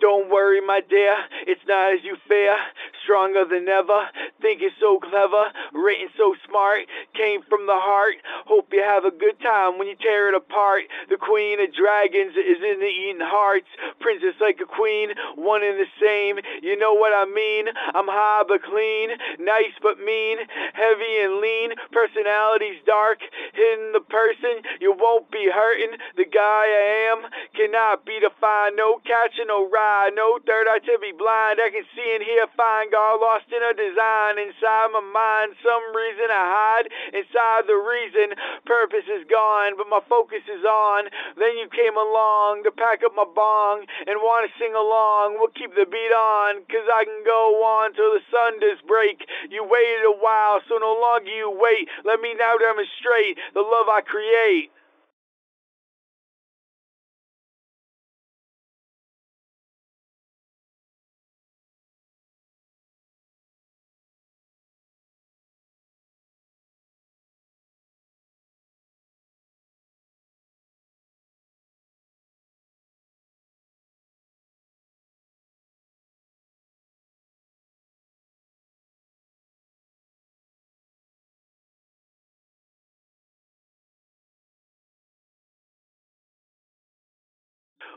Don't worry, my dear, it's not as you fear. Stronger than ever, thinking so clever, written so smart, came from the heart. Hope you have a good time when you tear it apart. The queen of dragons is in the eating hearts. Princess like a queen, one and the same. You know what I mean? I'm high but clean, nice but mean, heavy and lean. Personality's dark, hidden the person. You won't be hurting. The guy I am cannot be defined. No catching, no ride, no third eye to be blind. I can see and hear fine God lost in a design inside my mind. Some reason I hide inside the reason. Purpose is gone, but my focus is on. Then you came along to pack up my bong and want to sing along. We'll keep the beat on, cause I can go on till the sun does break. You waited a while, so no longer you wait. Let me now demonstrate the love I create.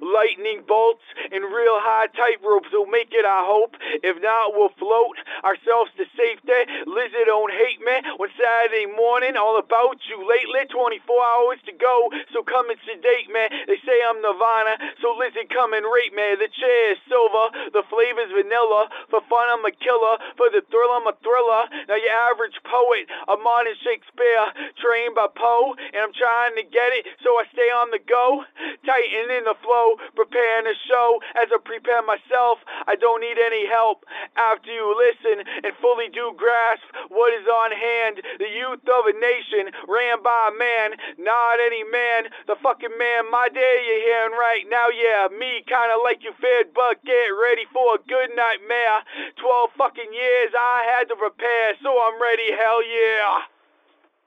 Lightning bolts and real high tightropes will make it, I hope. If not, we'll float ourselves to safety. Lizzie me when Saturday morning, all about you lately. 24 hours to go, so come and sedate man. They say I'm Nirvana, so listen, come and rate me. The chair is silver, the flavor's vanilla. For fun, I'm a killer. For the thrill, I'm a thriller. Now, your average poet, a modern Shakespeare, trained by Poe, and I'm trying to get it, so I stay on the go. Tighten in the flow preparing the show as I prepare myself. I don't need any help after you listen and fully do grasp what is on hand. The youth of a nation ran by a man, not any man. The fucking man, my day you're hearing right now, yeah. Me, kinda like you feared, but get ready for a good nightmare. 12 fucking years I had to prepare, so I'm ready, hell yeah.